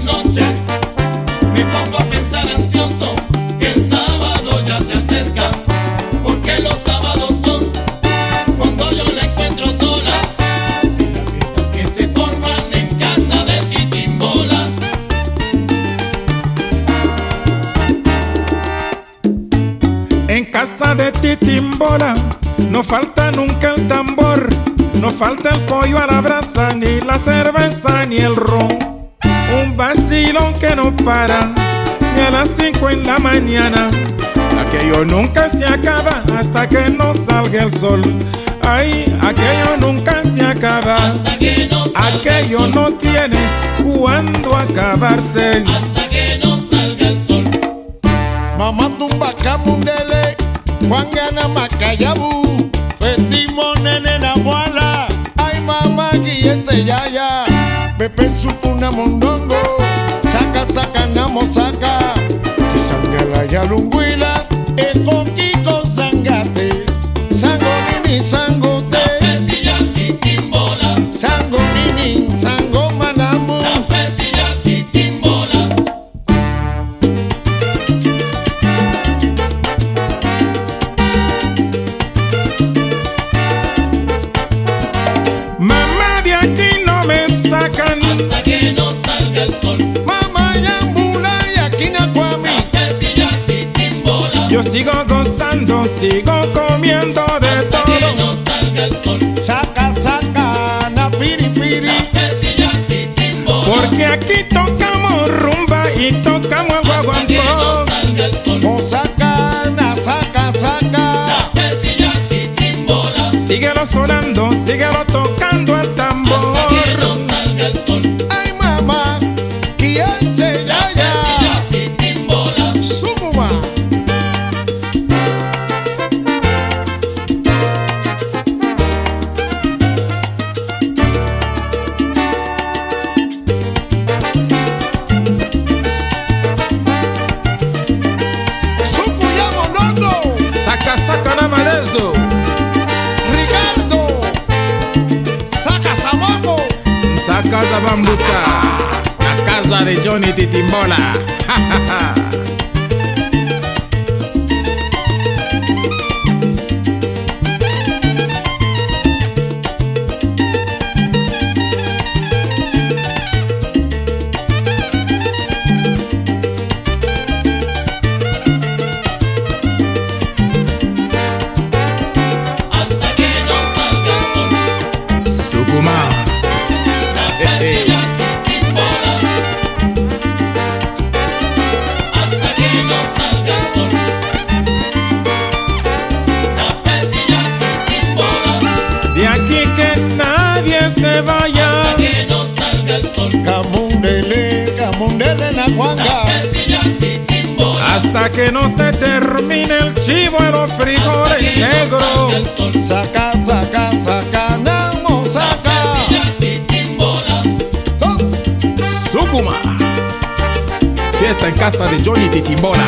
Noche, me pongo a pensar ansioso que el sábado ya se acerca, porque los sábados son cuando yo la encuentro sola. Las fiestas que se forman en casa de Titimbola. En casa de Titimbola no falta nunca el tambor, no falta el pollo a la brasa, ni la cerveza, ni el ron. Un vacilón que no para, ni a las 5 en la mañana. Aquello nunca se acaba hasta que no salga el sol. Ay, aquello nunca se acaba. Hasta que no salga Aquello el sol. no tiene cuándo acabarse. Hasta que no salga el sol. Mama tumba kamundele Wangana makayabu Fetimo nene na mwala Ay mama giyete yaya Pepe supuna mondongo. Saka saka na mosaka Kisangala ya lungwila Eko Hasta que no salga el sol. Mama yambula yakina kwami Petilla y timbola. Yo sigo gozando, sigo comiendo de Hasta que todo. no salga el sol. Saca saca na piri piri y timbola. Porque aquí tocamos rumba y tocamos Hasta que no salga el sol. O saca na saca saca y timbola. Síguelo sonando, síguelo Saca esa bambucha. La casa de Johnny Titimbola. Hasta que no se termine el chivo en los frijoles no negros. Saca saca saca y timbola. Tucumán. Fiesta en casa de Johnny Titimbola.